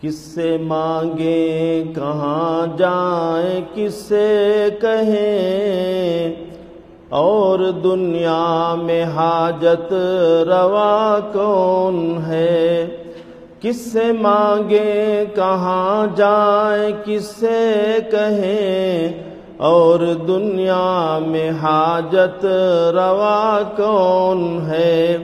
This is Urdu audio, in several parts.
کس سے مانگیں کہاں جائیں، کس سے کہیں؟ اور دنیا میں حاجت روا کون ہے؟ کس سے مانگیں کہاں جائیں، کس سے کہیں؟ اور دنیا میں حاجت روا کون ہے؟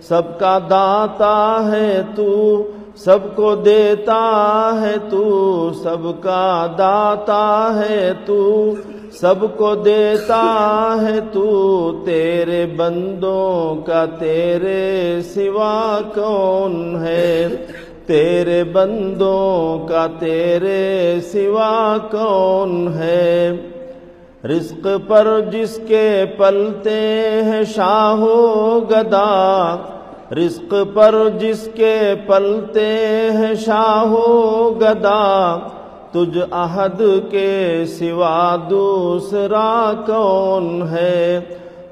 سب کا داتا ہے تو سب کو دیتا ہے تو، سب کا داتا ہے تو۔ سب کو دیتا ہے تو، تیرے بندوں کا تیرے سوا کون ہے؟ تیرے بندوں کا تیرے سوا کون ہے؟ رزق پر جس کے پلتے ہیں شاہو گدا رزق پر جس کے پلتے ہیں شاہو گدا، تجھ عہد کے سوا دوسرا کون ہے؟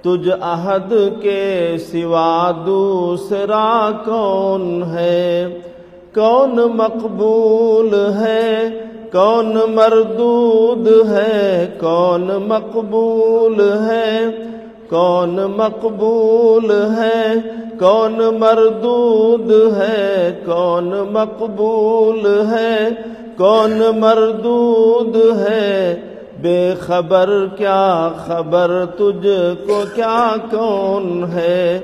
تجھ عہد کے سوا دوسرا کون ہے؟ کون مقبول ہے؟ کون مردود ہے؟ کون مقبول ہے؟ کون مقبول ہے؟ کون مردود ہے؟ کون مقبول ہے؟ کون مردود ہے؟ بے خبر کیا خبر تجھ کو کیا کون ہے؟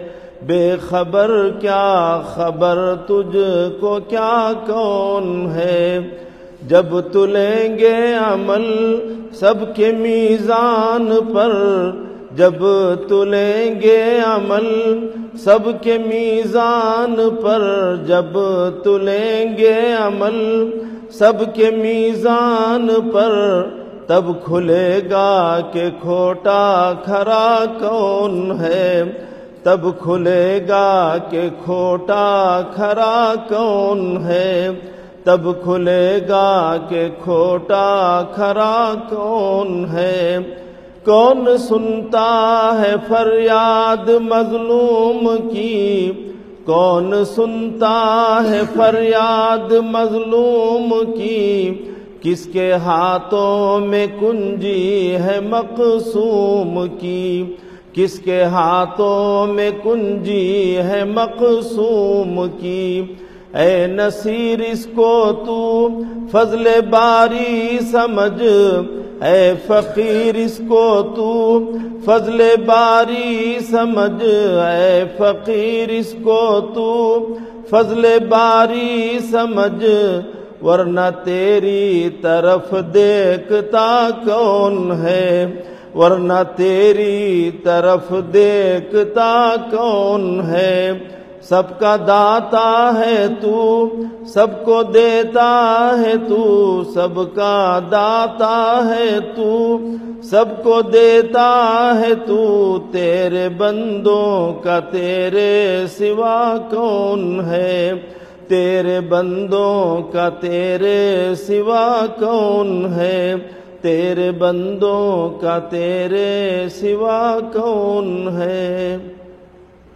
بے خبر کیا خبر تجھ کو کیا کون ہے؟ جب تلیں گے عمل سب کے میزان پر جب تلیں گے عمل سب کے میزان پر، جب تلیں گے عمل سب کے میزان پر، تب کھلے گا کہ کھوٹا کھرا کون ہے؟ تب کھلے گا کہ کھوٹا کھرا کون ہے؟ تب کھلے گا کہ کھوٹا کھرا کون ہے؟ کون سنتا ہے فریاد مظلوم کی؟ کون سنتا ہے فریاد مظلوم کی؟ کس کے ہاتھوں میں کنجی ہے مقصوم کی؟ کس کے ہاتھوں میں کنجی ہے مقصوم کی؟ اے نصیر اس کو تو فضل باری سمجھ اے فقیر، اس کو تو فضل باری سمجھ۔ اے فقیر، اس کو تو فضل باری سمجھ۔ ورنہ تیری طرف دیکھتا کون ہے؟ ورنہ تیری طرف دیکھتا کون ہے؟ سب کا داتا ہے تو، سب کو دیتا ہے تو، سب کا داتا ہے تو، سب کو دیتا ہے تو، تیرے بندوں کا تیرے سوا کون ہے؟ تیرے بندوں کا تیرے سوا کون ہے؟ تیرے بندوں کا تیرے سوا کون ہے؟